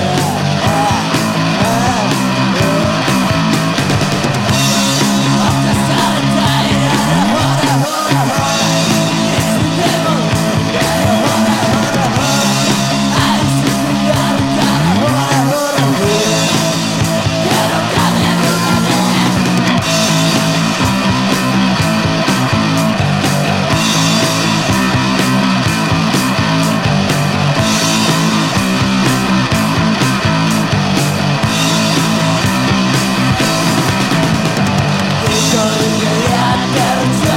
Yeah. Только я конца